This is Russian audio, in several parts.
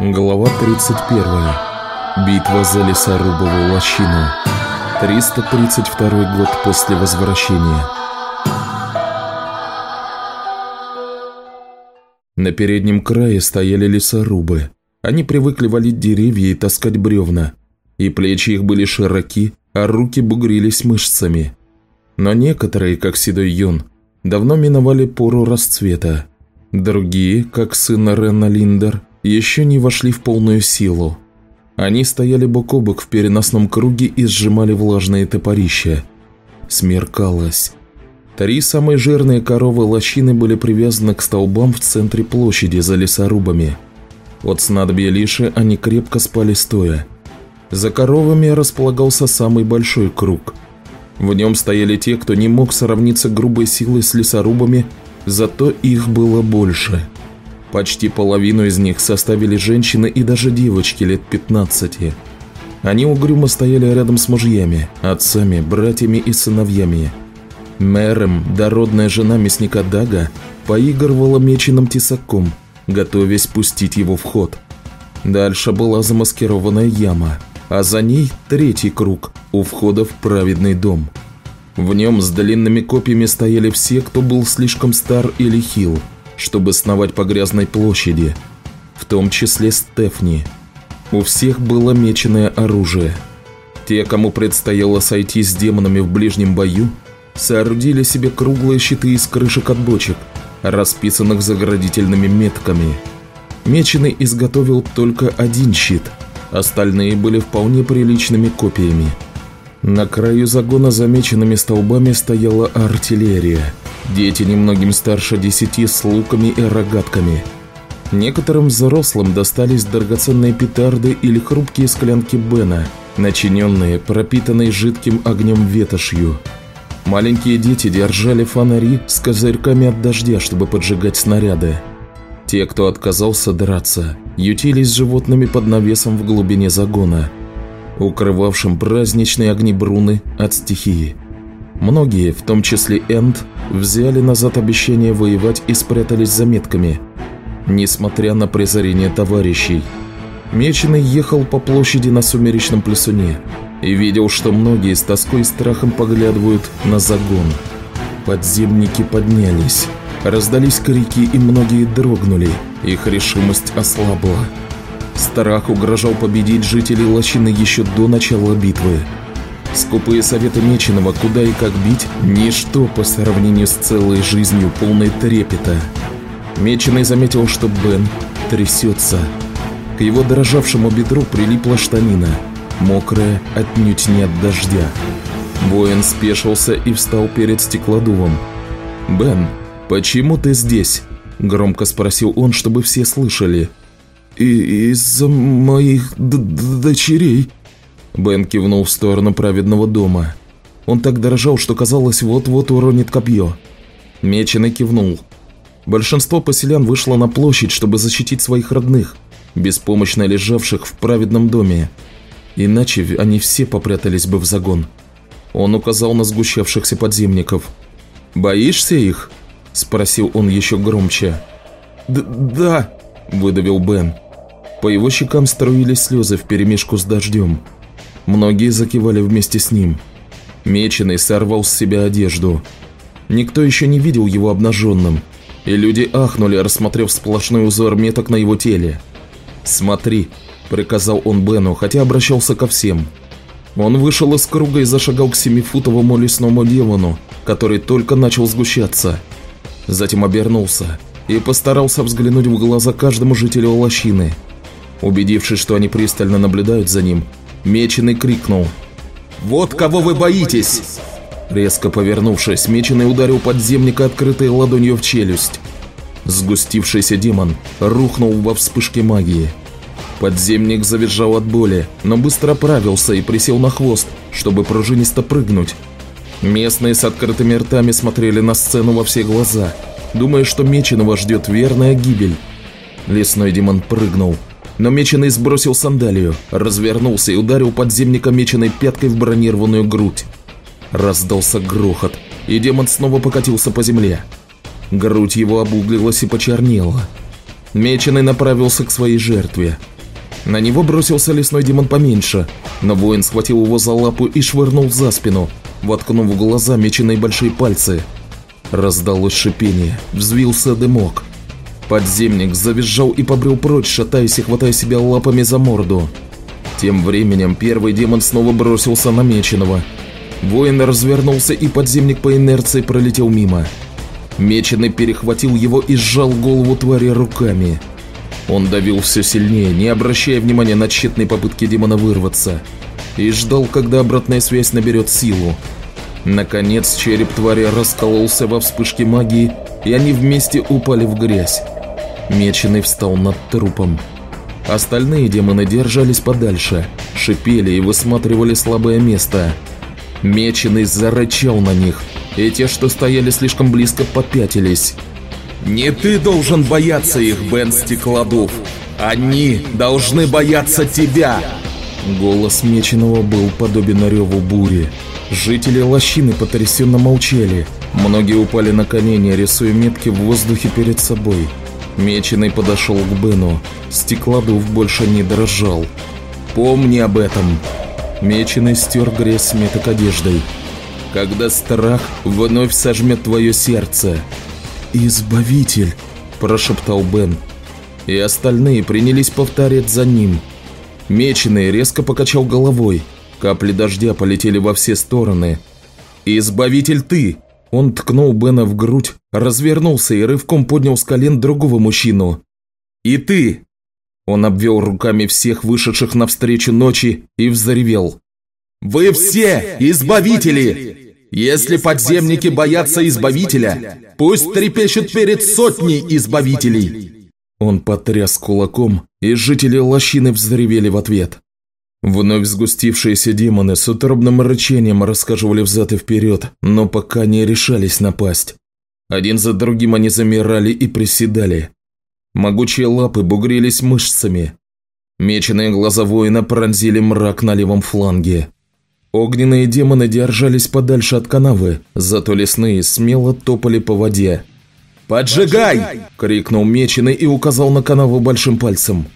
Глава 31. Битва за лесорубовую лощину. 332 год после возвращения. На переднем крае стояли лесорубы. Они привыкли валить деревья и таскать бревна. И плечи их были широки, а руки бугрились мышцами. Но некоторые, как Седой Юн, давно миновали пору расцвета. Другие, как сын Рена Линдер, еще не вошли в полную силу. Они стояли бок о бок в переносном круге и сжимали влажные топорища. Смеркалось. Три самые жирные коровы лощины были привязаны к столбам в центре площади за лесорубами. От снадобья Лиши они крепко спали стоя. За коровами располагался самый большой круг. В нем стояли те, кто не мог сравниться грубой силой с лесорубами, зато их было больше – Почти половину из них составили женщины и даже девочки лет 15. Они угрюмо стояли рядом с мужьями, отцами, братьями и сыновьями. Мэром, дородная жена мясника Дага, поигрывала меченым тесаком, готовясь пустить его в ход. Дальше была замаскированная яма, а за ней третий круг у входа в праведный дом. В нем с длинными копьями стояли все, кто был слишком стар или хил – чтобы сновать по грязной площади, в том числе Стефни. У всех было меченое оружие. Те, кому предстояло сойти с демонами в ближнем бою, соорудили себе круглые щиты из крышек от бочек, расписанных заградительными метками. Меченый изготовил только один щит, остальные были вполне приличными копиями. На краю загона замеченными столбами стояла артиллерия – Дети немногим старше десяти с луками и рогатками. Некоторым взрослым достались драгоценные петарды или хрупкие склянки Бена, начиненные, пропитанные жидким огнем ветошью. Маленькие дети держали фонари с козырьками от дождя, чтобы поджигать снаряды. Те, кто отказался драться, ютились животными под навесом в глубине загона, укрывавшим праздничные огни Бруны от стихии. Многие, в том числе Энд, взяли назад обещание воевать и спрятались за метками, несмотря на презрение товарищей. Меченый ехал по площади на сумеречном плесуне и видел, что многие с тоской и страхом поглядывают на загон. Подземники поднялись, раздались крики и многие дрогнули, их решимость ослабла. Страх угрожал победить жителей лощины еще до начала битвы. Скупые советы Меченого, куда и как бить, ничто по сравнению с целой жизнью, полной трепета. Меченый заметил, что Бен трясется. К его дрожавшему бедру прилипла штанина, мокрая отнюдь не от дождя. Воин спешился и встал перед стеклодувом. «Бен, почему ты здесь?» – громко спросил он, чтобы все слышали. «Из-за моих дочерей», Бен кивнул в сторону праведного дома. Он так дрожал, что казалось, вот-вот уронит копье. Меченый кивнул. Большинство поселян вышло на площадь, чтобы защитить своих родных, беспомощно лежавших в праведном доме. Иначе они все попрятались бы в загон. Он указал на сгущавшихся подземников. «Боишься их?» – спросил он еще громче. Д «Да», – выдавил Бен. По его щекам струились слезы вперемешку с дождем. Многие закивали вместе с ним. Меченый сорвал с себя одежду. Никто еще не видел его обнаженным, и люди ахнули, рассмотрев сплошной узор меток на его теле. «Смотри», – приказал он Бену, хотя обращался ко всем. Он вышел из круга и зашагал к семифутовому лесному демону, который только начал сгущаться. Затем обернулся и постарался взглянуть в глаза каждому жителю лощины. Убедившись, что они пристально наблюдают за ним, Меченый крикнул. «Вот кого вы боитесь!» Резко повернувшись, Меченый ударил подземника открытой ладонью в челюсть. Сгустившийся демон рухнул во вспышке магии. Подземник завизжал от боли, но быстро оправился и присел на хвост, чтобы пружинисто прыгнуть. Местные с открытыми ртами смотрели на сцену во все глаза, думая, что Меченого ждет верная гибель. Лесной демон прыгнул, но Меченый сбросил сандалию, развернулся и ударил подземника Меченой пяткой в бронированную грудь. Раздался грохот, и демон снова покатился по земле. Грудь его обуглилась и почернела. Меченый направился к своей жертве. На него бросился лесной демон поменьше, но воин схватил его за лапу и швырнул за спину, воткнув в глаза меченые большие пальцы. Раздалось шипение, взвился дымок. Подземник завизжал и побрел прочь, шатаясь и хватая себя лапами за морду. Тем временем первый демон снова бросился на меченого. Воин развернулся и подземник по инерции пролетел мимо. Меченый перехватил его и сжал голову твари руками. Он давил все сильнее, не обращая внимания на тщетные попытки демона вырваться, и ждал, когда обратная связь наберет силу. Наконец череп твари раскололся во вспышке магии, и они вместе упали в грязь. Меченый встал над трупом. Остальные демоны держались подальше, шипели и высматривали слабое место. Меченый зарычал на них, и те, что стояли слишком близко, попятились. «Не ты должен бояться их, Бен Стеклодув! Они должны бояться тебя!» Голос Меченого был подобен реву бури. Жители лощины потрясенно молчали. Многие упали на колени, рисуя метки в воздухе перед собой. Меченый подошел к Бену. Стеклодув больше не дрожал. «Помни об этом!» Меченый стер грязь с меток одеждой. «Когда страх вновь сожмет твое сердце!» «Избавитель!» – прошептал Бен. И остальные принялись повторять за ним. Меченый резко покачал головой. Капли дождя полетели во все стороны. «Избавитель ты!» Он ткнул Бена в грудь, развернулся и рывком поднял с колен другого мужчину. «И ты!» Он обвел руками всех вышедших навстречу ночи и взревел. «Вы все избавители! Если подземники боятся избавителя, пусть трепещут перед сотней избавителей!» Он потряс кулаком, и жители лощины взревели в ответ. Вновь сгустившиеся демоны с утробным рычанием рассказывали взад и вперед, но пока не решались напасть. Один за другим они замирали и приседали. Могучие лапы бугрились мышцами. Меченые глаза воина пронзили мрак на левом фланге. Огненные демоны держались подальше от канавы, зато лесные смело топали по воде. «Поджигай!» – крикнул Меченый и указал на канаву большим пальцем.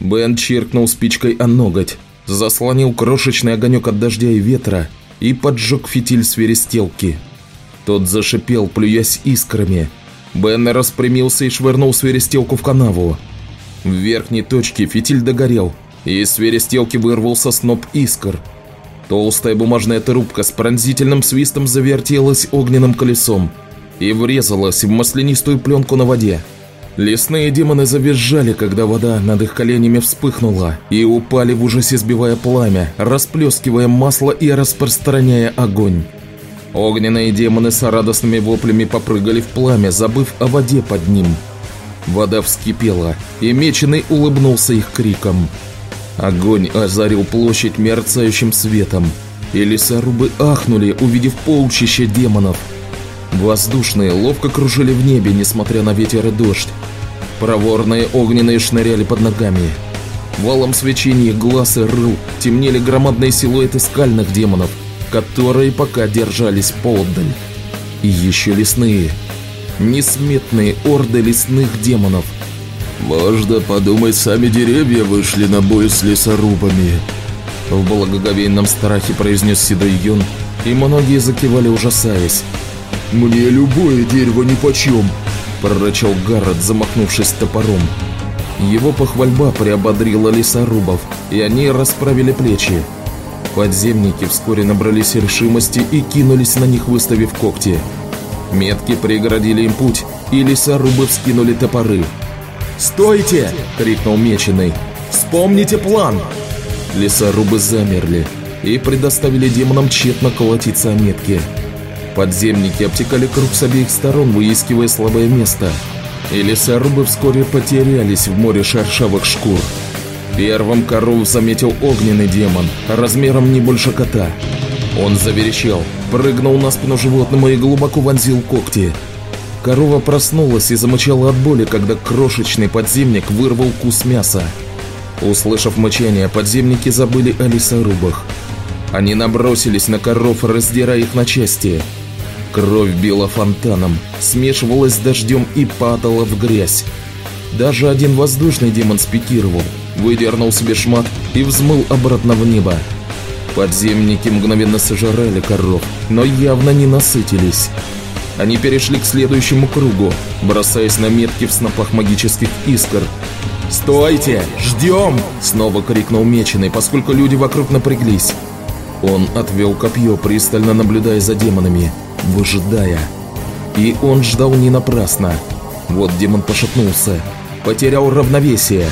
Бен чиркнул спичкой о ноготь заслонил крошечный огонек от дождя и ветра и поджег фитиль свиристелки. Тот зашипел, плюясь искрами. Бен распрямился и швырнул свиристелку в канаву. В верхней точке фитиль догорел, и из свиристелки вырвался сноп искр. Толстая бумажная трубка с пронзительным свистом завертелась огненным колесом и врезалась в маслянистую пленку на воде. Лесные демоны завизжали, когда вода над их коленями вспыхнула, и упали в ужасе, сбивая пламя, расплескивая масло и распространяя огонь. Огненные демоны с радостными воплями попрыгали в пламя, забыв о воде под ним. Вода вскипела, и Меченый улыбнулся их криком. Огонь озарил площадь мерцающим светом, и лесорубы ахнули, увидев полчище демонов – Воздушные ловко кружили в небе, несмотря на ветер и дождь. Проворные огненные шныряли под ногами. Валом свечения глаз и рук темнели громадные силуэты скальных демонов, которые пока держались поодаль. И еще лесные. Несметные орды лесных демонов. «Можно подумать, сами деревья вышли на бой с лесорубами», в благоговейном страхе произнес Седой Юн, и многие закивали, ужасаясь. «Мне любое дерево нипочем!» – прорычал Гаррет, замахнувшись топором. Его похвальба приободрила лесорубов, и они расправили плечи. Подземники вскоре набрались решимости и кинулись на них, выставив когти. Метки преградили им путь, и лесорубы вскинули топоры. «Стойте!» – крикнул Меченый. «Вспомните план!» Лесорубы замерли и предоставили демонам тщетно колотиться о метки. Подземники обтекали круг с обеих сторон, выискивая слабое место. И лесорубы вскоре потерялись в море шершавых шкур. Первым коров заметил огненный демон, размером не больше кота. Он заверещал, прыгнул на спину животному и глубоко вонзил когти. Корова проснулась и замычала от боли, когда крошечный подземник вырвал кус мяса. Услышав мычание, подземники забыли о лесорубах. Они набросились на коров, раздирая их на части. Кровь била фонтаном, смешивалась с дождем и падала в грязь. Даже один воздушный демон спикировал, выдернул себе шмат и взмыл обратно в небо. Подземники мгновенно сожрали коров, но явно не насытились. Они перешли к следующему кругу, бросаясь на метки в снопах магических искр. «Стойте! Ждем!» – снова крикнул Меченый, поскольку люди вокруг напряглись. Он отвел копье, пристально наблюдая за демонами, выжидая. И он ждал не напрасно. Вот демон пошатнулся, потерял равновесие.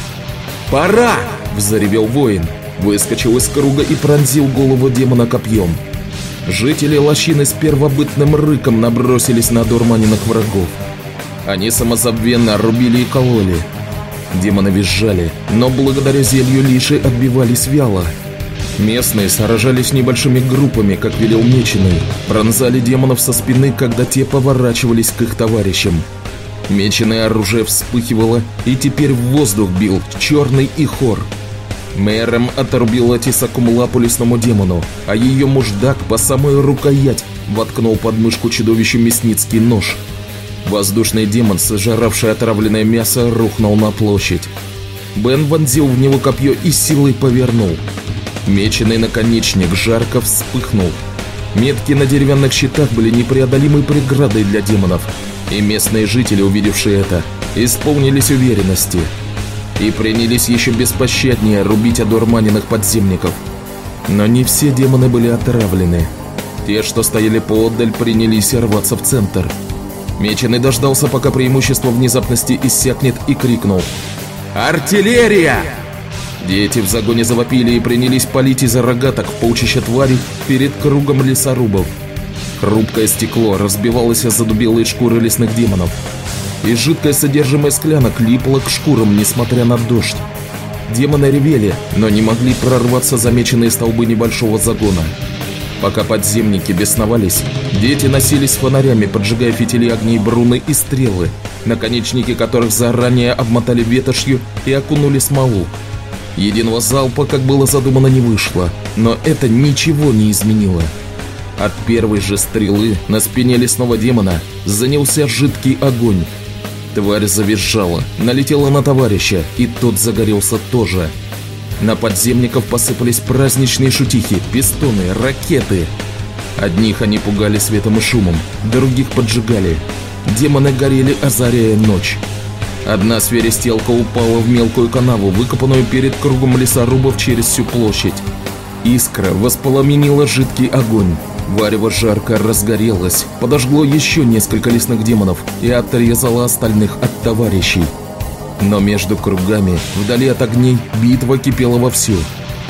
«Пора!» – взоревел воин, выскочил из круга и пронзил голову демона копьем. Жители лощины с первобытным рыком набросились на дурманенных врагов. Они самозабвенно рубили и кололи. Демоны визжали, но благодаря зелью лиши отбивались вяло. Местные сражались небольшими группами, как велел Меченый, пронзали демонов со спины, когда те поворачивались к их товарищам. Меченое оружие вспыхивало, и теперь в воздух бил черный и хор – Мэром оторубила тесаком лапу лесному демону, а ее муждак по самую рукоять воткнул под мышку чудовищу мясницкий нож. Воздушный демон, сожравший отравленное мясо, рухнул на площадь. Бен вонзил в него копье и силой повернул. Меченый наконечник жарко вспыхнул. Метки на деревянных щитах были непреодолимой преградой для демонов, и местные жители, увидевшие это, исполнились уверенности – и принялись еще беспощаднее рубить одурманенных подземников. Но не все демоны были отравлены. Те, что стояли поодаль, принялись рваться в центр. Меченый дождался, пока преимущество внезапности иссякнет, и крикнул «Артиллерия!». Дети в загоне завопили и принялись палить из рогаток в полчища тварей перед кругом лесорубов. Хрупкое стекло разбивалось о задубелые шкуры лесных демонов и жидкое содержимое склянок липло к шкурам, несмотря на дождь. Демоны ревели, но не могли прорваться замеченные столбы небольшого загона. Пока подземники бесновались, дети носились фонарями, поджигая фитили огней бруны и стрелы, наконечники которых заранее обмотали ветошью и окунули смолу. Единого залпа, как было задумано, не вышло, но это ничего не изменило. От первой же стрелы на спине лесного демона занялся жидкий огонь, Тварь завизжала, налетела на товарища, и тот загорелся тоже. На подземников посыпались праздничные шутихи, пистоны, ракеты. Одних они пугали светом и шумом, других поджигали. Демоны горели, озаряя ночь. Одна свиристелка упала в мелкую канаву, выкопанную перед кругом лесорубов через всю площадь. Искра воспламенила жидкий огонь. Варево жарко разгорелось, подожгло еще несколько лесных демонов и отрезало остальных от товарищей. Но между кругами, вдали от огней, битва кипела вовсю.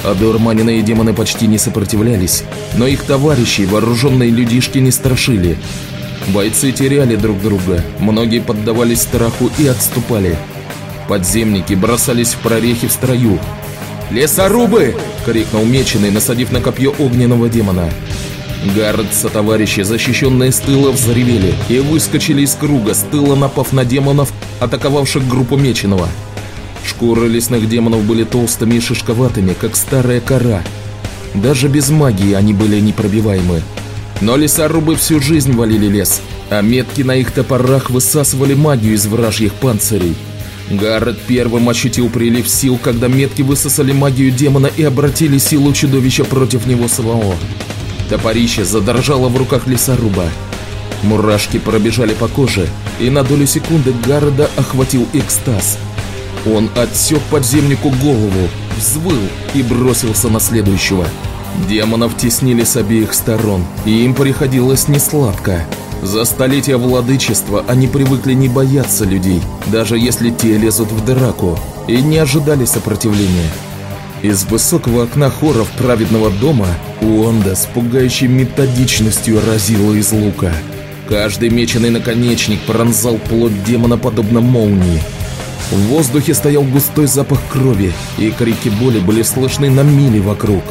Одурманенные демоны почти не сопротивлялись, но их товарищи, вооруженные людишки, не страшили. Бойцы теряли друг друга, многие поддавались страху и отступали. Подземники бросались в прорехи в строю. «Лесорубы!» – крикнул Меченый, насадив на копье огненного демона. Гаррет товарищи, защищенные с тыла, взревели и выскочили из круга, с тыла напав на демонов, атаковавших группу Меченого. Шкуры лесных демонов были толстыми и шишковатыми, как старая кора. Даже без магии они были непробиваемы. Но лесорубы всю жизнь валили лес, а метки на их топорах высасывали магию из вражьих панцирей. Гаррет первым ощутил прилив сил, когда метки высосали магию демона и обратили силу чудовища против него самого. Топорище задрожало в руках лесоруба. Мурашки пробежали по коже, и на долю секунды Гарода охватил экстаз. Он отсек подземнику голову, взвыл и бросился на следующего. Демонов теснили с обеих сторон, и им приходилось несладко. За столетия владычества они привыкли не бояться людей, даже если те лезут в драку, и не ожидали сопротивления. Из высокого окна хоров праведного дома Уонда с пугающей методичностью разила из лука. Каждый меченый наконечник пронзал плоть демона подобно молнии. В воздухе стоял густой запах крови, и крики боли были слышны на мили вокруг.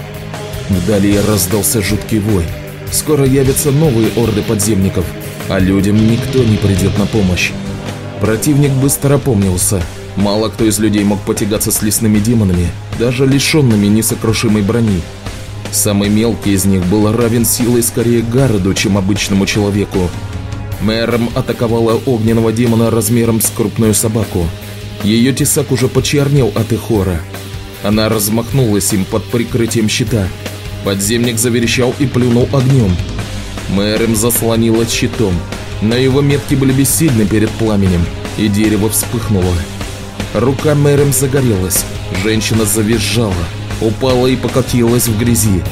Вдали раздался жуткий вой. Скоро явятся новые орды подземников, а людям никто не придет на помощь. Противник быстро опомнился – Мало кто из людей мог потягаться с лесными демонами, даже лишенными несокрушимой брони. Самый мелкий из них был равен силой скорее Гароду, чем обычному человеку. Мэром атаковала огненного демона размером с крупную собаку. Ее тесак уже почернел от эхора. Она размахнулась им под прикрытием щита. Подземник заверещал и плюнул огнем. Мэрем заслонила щитом, но его метки были бессильны перед пламенем, и дерево вспыхнуло. Рука Мэрем загорелась, женщина завизжала, упала и покатилась в грязи.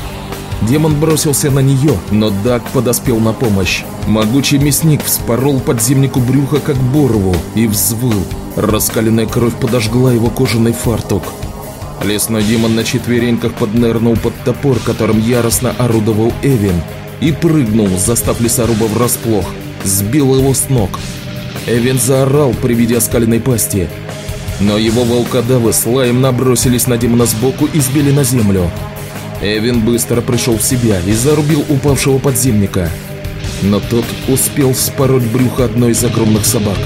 Демон бросился на нее, но Даг подоспел на помощь. Могучий мясник вспорол подземнику брюха, как борову, и взвыл. Раскаленная кровь подожгла его кожаный фартук. Лесной демон на четвереньках поднырнул под топор, которым яростно орудовал Эвин, и прыгнул, застав лесоруба врасплох, сбил его с ног. Эвин заорал при виде оскаленной пасти, но его волкодавы с лаем набросились на демона сбоку и сбили на землю. Эвин быстро пришел в себя и зарубил упавшего подземника. Но тот успел вспороть брюхо одной из огромных собак.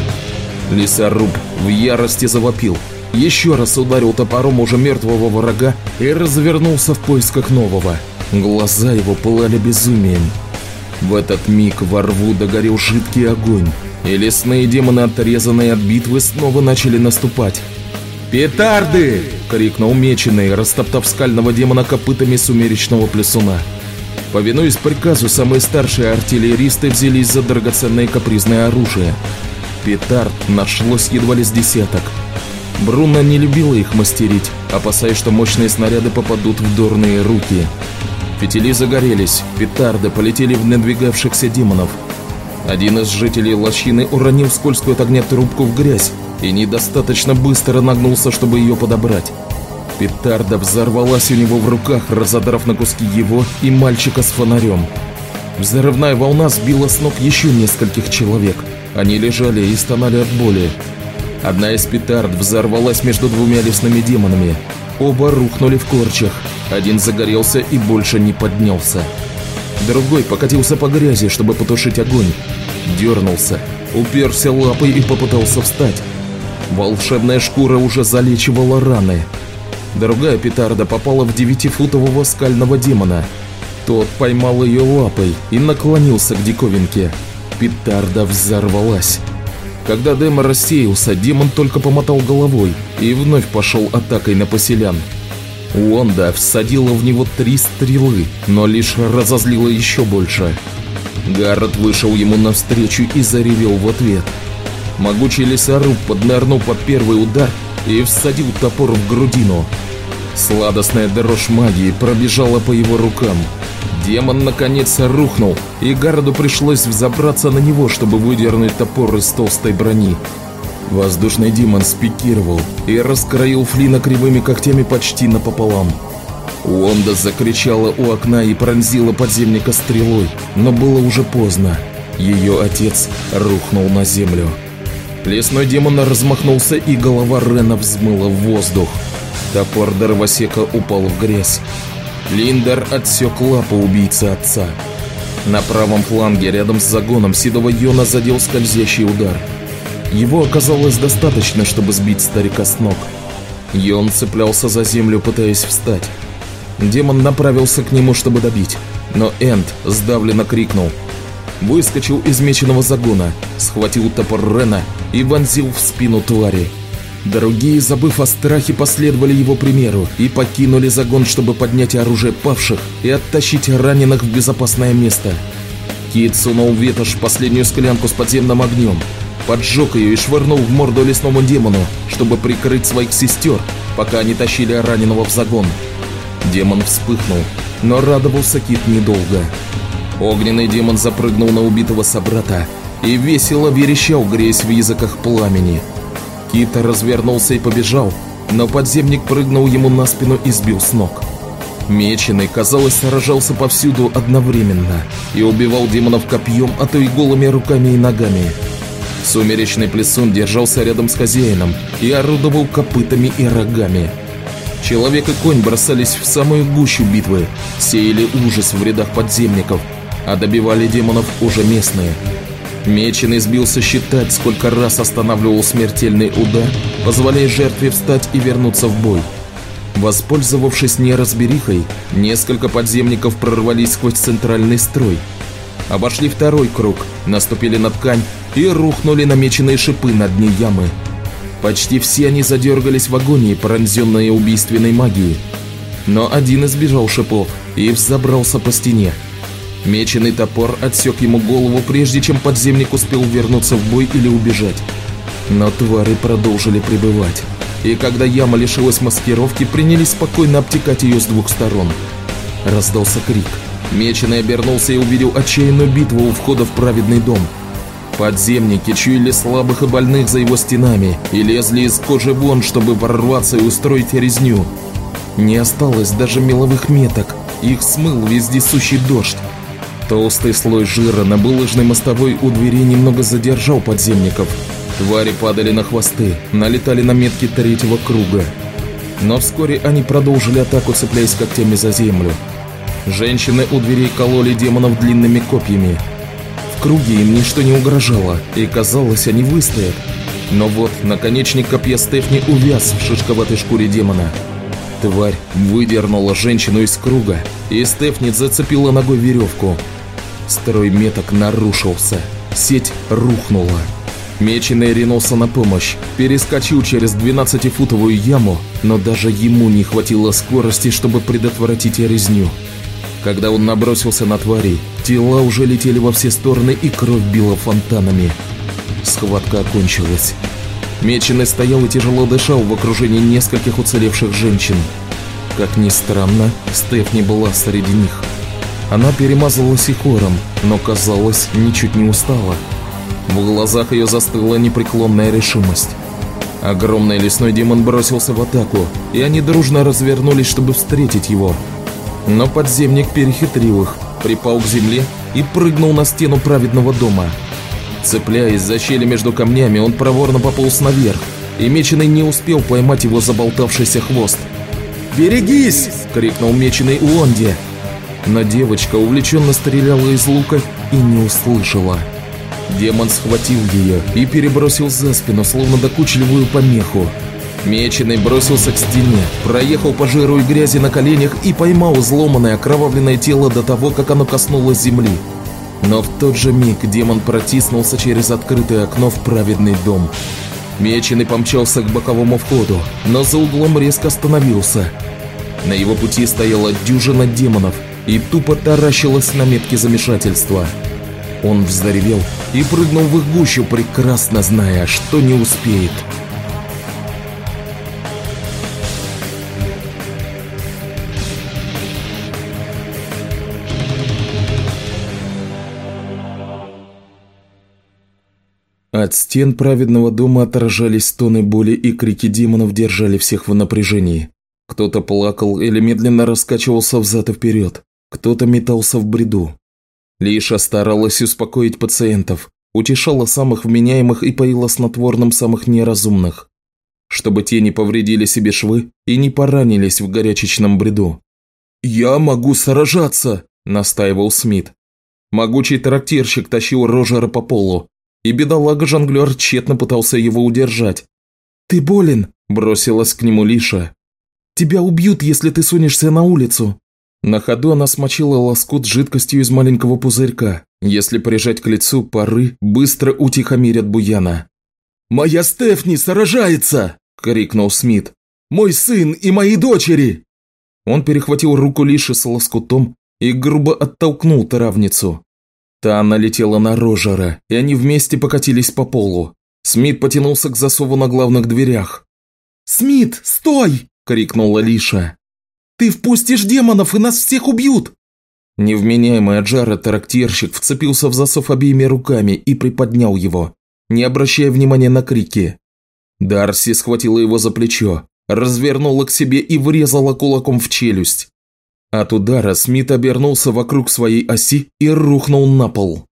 Лесоруб в ярости завопил, еще раз ударил топором уже мертвого врага и развернулся в поисках нового. Глаза его пылали безумием. В этот миг во рву догорел жидкий огонь, и лесные демоны, отрезанные от битвы, снова начали наступать. «Петарды!» – крикнул меченый, растоптав скального демона копытами сумеречного плесуна. Повинуясь приказу, самые старшие артиллеристы взялись за драгоценное капризное оружие. Петард нашлось едва ли с десяток. Бруно не любила их мастерить, опасаясь, что мощные снаряды попадут в дурные руки. Фитили загорелись, петарды полетели в надвигавшихся демонов. Один из жителей лощины уронил скользкую от огня трубку в грязь, и недостаточно быстро нагнулся, чтобы ее подобрать. Петарда взорвалась у него в руках, разодрав на куски его и мальчика с фонарем. Взрывная волна сбила с ног еще нескольких человек. Они лежали и стонали от боли. Одна из петард взорвалась между двумя лесными демонами. Оба рухнули в корчах. Один загорелся и больше не поднялся. Другой покатился по грязи, чтобы потушить огонь. Дернулся, уперся лапой и попытался встать. Волшебная шкура уже залечивала раны. Другая петарда попала в девятифутового скального демона. Тот поймал ее лапой и наклонился к диковинке. Петарда взорвалась. Когда дым рассеялся, демон только помотал головой и вновь пошел атакой на поселян. Уонда всадила в него три стрелы, но лишь разозлила еще больше. Гаррет вышел ему навстречу и заревел в ответ – Могучий лесоруб поднырнул под первый удар и всадил топор в грудину. Сладостная дрожь магии пробежала по его рукам. Демон наконец рухнул, и Гарду пришлось взобраться на него, чтобы выдернуть топор из толстой брони. Воздушный демон спикировал и раскроил Флина кривыми когтями почти напополам. Уонда закричала у окна и пронзила подземника стрелой, но было уже поздно. Ее отец рухнул на землю. Лесной демон размахнулся, и голова Рена взмыла в воздух. Топор дровосека упал в грязь. Линдер отсек лапу убийцы отца. На правом фланге, рядом с загоном, седого Йона задел скользящий удар. Его оказалось достаточно, чтобы сбить старика с ног. Йон цеплялся за землю, пытаясь встать. Демон направился к нему, чтобы добить, но Энд сдавленно крикнул – выскочил из меченого загона, схватил топор Рена и вонзил в спину твари. Другие, забыв о страхе, последовали его примеру и покинули загон, чтобы поднять оружие павших и оттащить раненых в безопасное место. Кит сунул ветошь последнюю склянку с подземным огнем, поджег ее и швырнул в морду лесному демону, чтобы прикрыть своих сестер, пока они тащили раненого в загон. Демон вспыхнул, но радовался Кит недолго. Огненный демон запрыгнул на убитого собрата и весело верещал, греясь в языках пламени. Кита развернулся и побежал, но подземник прыгнул ему на спину и сбил с ног. Меченый, казалось, сражался повсюду одновременно и убивал демонов копьем, а то и голыми руками и ногами. Сумеречный плесун держался рядом с хозяином и орудовал копытами и рогами. Человек и конь бросались в самую гущу битвы, сеяли ужас в рядах подземников, а добивали демонов уже местные. Меченый сбился считать, сколько раз останавливал смертельный удар, позволяя жертве встать и вернуться в бой. Воспользовавшись неразберихой, несколько подземников прорвались сквозь центральный строй. Обошли второй круг, наступили на ткань и рухнули намеченные шипы на дне ямы. Почти все они задергались в агонии, пронзенные убийственной магией. Но один избежал шипов и взобрался по стене. Меченый топор отсек ему голову, прежде чем подземник успел вернуться в бой или убежать. Но твари продолжили пребывать. И когда яма лишилась маскировки, принялись спокойно обтекать ее с двух сторон. Раздался крик. Меченый обернулся и увидел отчаянную битву у входа в праведный дом – Подземники чуяли слабых и больных за его стенами и лезли из кожи вон, чтобы ворваться и устроить резню. Не осталось даже меловых меток, их смыл вездесущий дождь. Толстый слой жира на булыжной мостовой у двери немного задержал подземников. Твари падали на хвосты, налетали на метки третьего круга. Но вскоре они продолжили атаку, цепляясь когтями за землю. Женщины у дверей кололи демонов длинными копьями – круге им ничто не угрожало, и казалось, они выстоят. Но вот наконечник копья Стефни увяз в шишковатой шкуре демона. Тварь выдернула женщину из круга, и Стефни зацепила ногой веревку. Строй меток нарушился, сеть рухнула. Меченый ринулся на помощь, перескочил через 12-футовую яму, но даже ему не хватило скорости, чтобы предотвратить резню. Когда он набросился на тварей, тела уже летели во все стороны и кровь била фонтанами. Схватка окончилась. Меченый стоял и тяжело дышал в окружении нескольких уцелевших женщин. Как ни странно, Стеф не была среди них. Она перемазалась и хором, но, казалось, ничуть не устала. В глазах ее застыла непреклонная решимость. Огромный лесной демон бросился в атаку, и они дружно развернулись, чтобы встретить его – но подземник перехитрил их, припал к земле и прыгнул на стену праведного дома. Цепляясь за щели между камнями, он проворно пополз наверх, и Меченый не успел поймать его заболтавшийся хвост. «Берегись!» – крикнул Меченый Уонде. Но девочка увлеченно стреляла из лука и не услышала. Демон схватил ее и перебросил за спину, словно докучливую помеху. Меченый бросился к стене, проехал по жиру и грязи на коленях и поймал изломанное окровавленное тело до того, как оно коснулось земли. Но в тот же миг демон протиснулся через открытое окно в праведный дом. Меченый помчался к боковому входу, но за углом резко остановился. На его пути стояла дюжина демонов и тупо таращилась на метки замешательства. Он взоревел и прыгнул в их гущу, прекрасно зная, что не успеет. От стен праведного дома отражались стоны боли и крики демонов держали всех в напряжении. Кто-то плакал или медленно раскачивался взад и вперед, кто-то метался в бреду. Лиша старалась успокоить пациентов, утешала самых вменяемых и поила снотворным самых неразумных, чтобы те не повредили себе швы и не поранились в горячечном бреду. «Я могу сражаться!» – настаивал Смит. Могучий трактирщик тащил Рожера по полу, и бедолага-жонглер тщетно пытался его удержать. «Ты болен?» – бросилась к нему Лиша. «Тебя убьют, если ты сунешься на улицу». На ходу она смочила лоскут жидкостью из маленького пузырька. Если прижать к лицу, пары быстро утихомирят Буяна. «Моя Стефни сражается!» – крикнул Смит. «Мой сын и мои дочери!» Он перехватил руку Лиши с лоскутом и грубо оттолкнул травницу. Та налетела на Рожера, и они вместе покатились по полу. Смит потянулся к засову на главных дверях. «Смит, стой!» – крикнула Лиша. «Ты впустишь демонов, и нас всех убьют!» Невменяемый Аджара трактирщик вцепился в засов обеими руками и приподнял его, не обращая внимания на крики. Дарси схватила его за плечо, развернула к себе и врезала кулаком в челюсть. От удара Смит обернулся вокруг своей оси и рухнул на пол.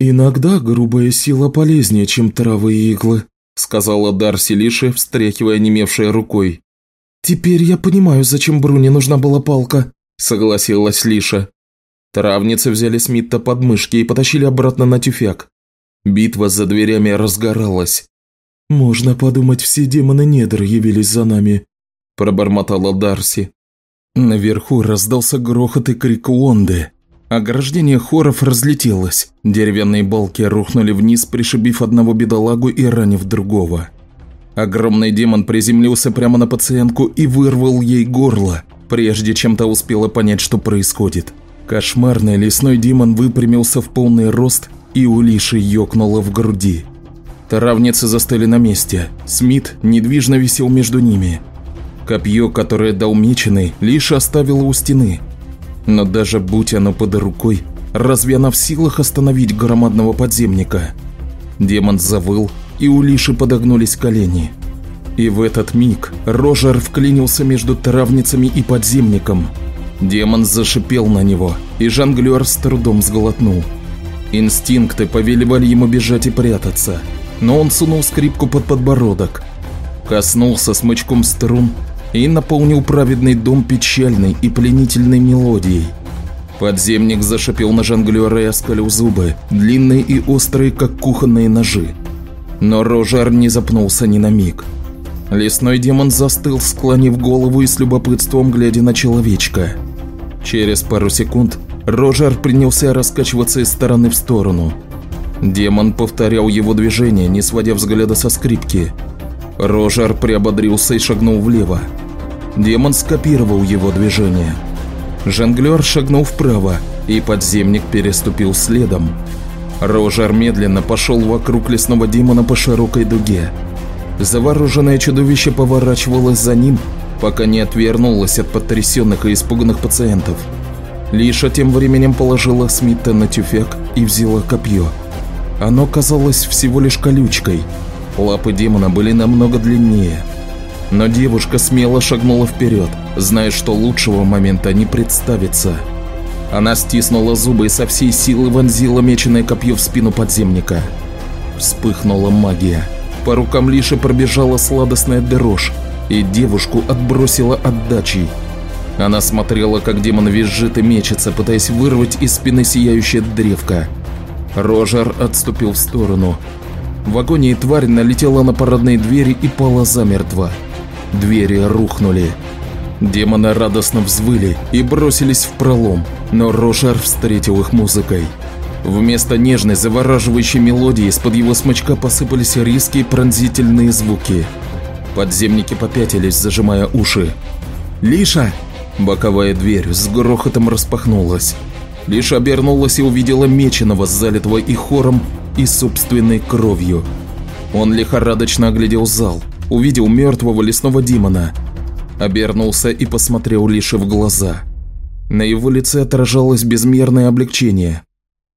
«Иногда грубая сила полезнее, чем травы и иглы», сказала Дарси Лише, встряхивая немевшей рукой. «Теперь я понимаю, зачем Бруне нужна была палка», согласилась Лиша. Травницы взяли Смита под мышки и потащили обратно на тюфяк. Битва за дверями разгоралась. «Можно подумать, все демоны недр явились за нами», – пробормотала Дарси. Наверху раздался грохот и крик Уонды. Ограждение хоров разлетелось. Деревянные балки рухнули вниз, пришибив одного бедолагу и ранив другого. Огромный демон приземлился прямо на пациентку и вырвал ей горло, прежде чем та успела понять, что происходит. Кошмарный лесной демон выпрямился в полный рост, и у Лиши ёкнуло в груди. Травницы застыли на месте. Смит недвижно висел между ними. Копье, которое дал меченый, лишь оставила у стены. Но даже будь оно под рукой, разве она в силах остановить громадного подземника? Демон завыл, и у Лиши подогнулись колени. И в этот миг Рожер вклинился между травницами и подземником. Демон зашипел на него, и жонглер с трудом сглотнул. Инстинкты повелевали ему бежать и прятаться, но он сунул скрипку под подбородок, коснулся смычком струн и наполнил праведный дом печальной и пленительной мелодией. Подземник зашипел на жонглера и оскалил зубы, длинные и острые, как кухонные ножи. Но Рожар не запнулся ни на миг. Лесной демон застыл, склонив голову и с любопытством глядя на человечка. Через пару секунд Рожар принялся раскачиваться из стороны в сторону. Демон повторял его движение, не сводя взгляда со скрипки. Рожар приободрился и шагнул влево. Демон скопировал его движение. Жонглер шагнул вправо, и подземник переступил следом. Рожар медленно пошел вокруг лесного демона по широкой дуге. Завооруженное чудовище поворачивалось за ним, пока не отвернулось от потрясенных и испуганных пациентов. Лиша тем временем положила Смита на тюфяк и взяла копье. Оно казалось всего лишь колючкой. Лапы демона были намного длиннее. Но девушка смело шагнула вперед, зная, что лучшего момента не представится. Она стиснула зубы и со всей силы вонзила меченое копье в спину подземника. Вспыхнула магия. По рукам Лиши пробежала сладостная дрожь, и девушку отбросила отдачей. Она смотрела, как демон визжит и мечется, пытаясь вырвать из спины сияющее древко. Рожер отступил в сторону. В агонии тварь налетела на парадные двери и пала замертво. Двери рухнули. Демоны радостно взвыли и бросились в пролом, но Рожер встретил их музыкой. Вместо нежной, завораживающей мелодии из-под его смычка посыпались резкие пронзительные звуки. Подземники попятились, зажимая уши. «Лиша!» Боковая дверь с грохотом распахнулась. Лиша обернулась и увидела меченого, залитого и хором, и собственной кровью. Он лихорадочно оглядел зал, увидел мертвого лесного демона, обернулся и посмотрел Лише в глаза. На его лице отражалось безмерное облегчение.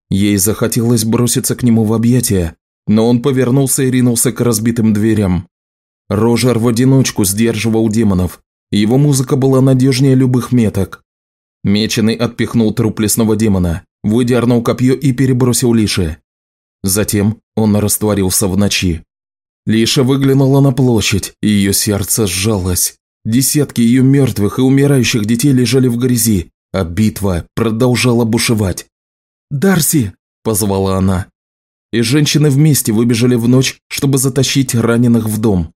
Ей захотелось броситься к нему в объятия, но он повернулся и ринулся к разбитым дверям. Рожер в одиночку сдерживал демонов, его музыка была надежнее любых меток. Меченый отпихнул труп лесного демона, выдернул копье и перебросил Лише. Затем он растворился в ночи. Лиша выглянула на площадь, и ее сердце сжалось. Десятки ее мертвых и умирающих детей лежали в грязи, а битва продолжала бушевать. «Дарси!» – позвала она. И женщины вместе выбежали в ночь, чтобы затащить раненых в дом.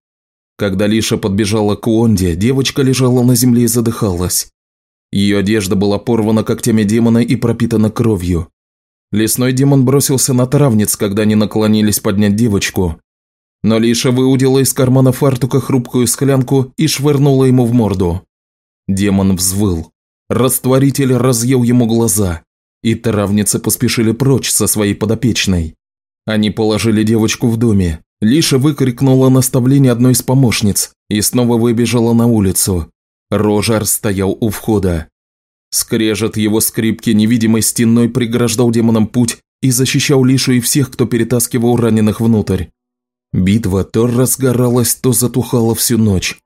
Когда Лиша подбежала к Уонде, девочка лежала на земле и задыхалась. Ее одежда была порвана когтями демона и пропитана кровью. Лесной демон бросился на травниц, когда они наклонились поднять девочку. Но Лиша выудила из кармана фартука хрупкую склянку и швырнула ему в морду. Демон взвыл. Растворитель разъел ему глаза и травницы поспешили прочь со своей подопечной. Они положили девочку в доме. Лиша выкрикнула наставление одной из помощниц и снова выбежала на улицу. Рожар стоял у входа. Скрежет его скрипки невидимой стеной преграждал демонам путь и защищал Лишу и всех, кто перетаскивал раненых внутрь. Битва то разгоралась, то затухала всю ночь.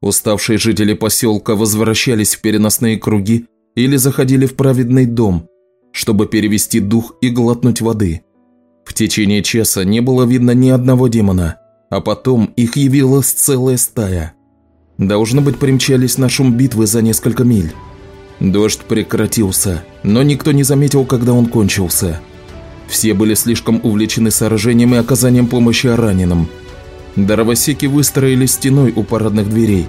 Уставшие жители поселка возвращались в переносные круги или заходили в праведный дом, чтобы перевести дух и глотнуть воды. В течение часа не было видно ни одного демона, а потом их явилась целая стая. Должно быть, примчались на шум битвы за несколько миль. Дождь прекратился, но никто не заметил, когда он кончился. Все были слишком увлечены сражением и оказанием помощи раненым. Дровосеки выстроили стеной у парадных дверей,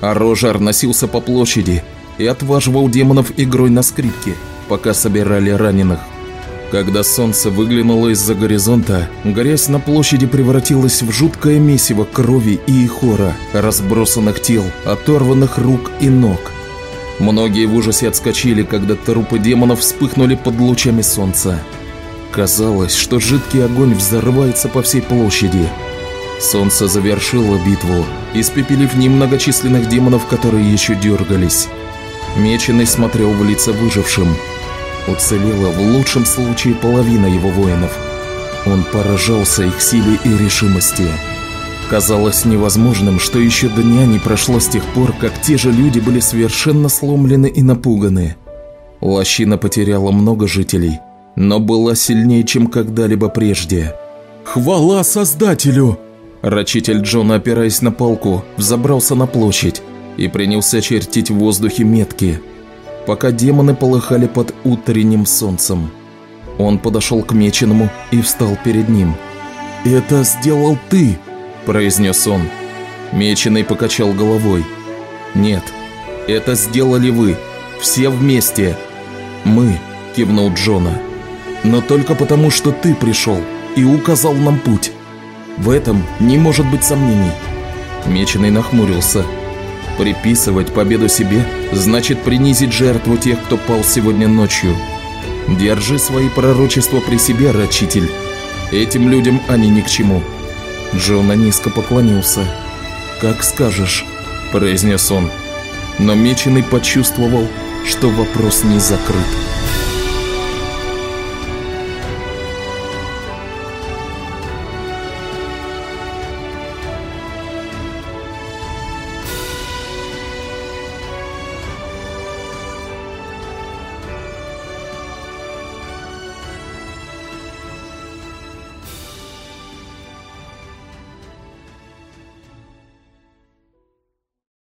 а Рожар носился по площади и отваживал демонов игрой на скрипке – пока собирали раненых. Когда солнце выглянуло из-за горизонта, грязь на площади превратилась в жуткое месиво крови и ихора, разбросанных тел, оторванных рук и ног. Многие в ужасе отскочили, когда трупы демонов вспыхнули под лучами солнца. Казалось, что жидкий огонь взорвается по всей площади. Солнце завершило битву, испепелив немногочисленных демонов, которые еще дергались. Меченый смотрел в лица выжившим – Уцелела в лучшем случае половина его воинов. Он поражался их силе и решимости. Казалось невозможным, что еще дня не прошло с тех пор, как те же люди были совершенно сломлены и напуганы. Лощина потеряла много жителей, но была сильнее, чем когда-либо прежде. «Хвала Создателю!» Рачитель Джона, опираясь на палку, взобрался на площадь и принялся чертить в воздухе метки – пока демоны полыхали под утренним солнцем. Он подошел к меченому и встал перед ним. «Это сделал ты!» – произнес он. Меченый покачал головой. «Нет, это сделали вы, все вместе». «Мы», – кивнул Джона. «Но только потому, что ты пришел и указал нам путь. В этом не может быть сомнений». Меченый нахмурился. Приписывать победу себе значит принизить жертву тех, кто пал сегодня ночью. Держи свои пророчества при себе, рачитель. Этим людям они ни к чему. Джона низко поклонился. «Как скажешь», – произнес он. Но Меченый почувствовал, что вопрос не закрыт.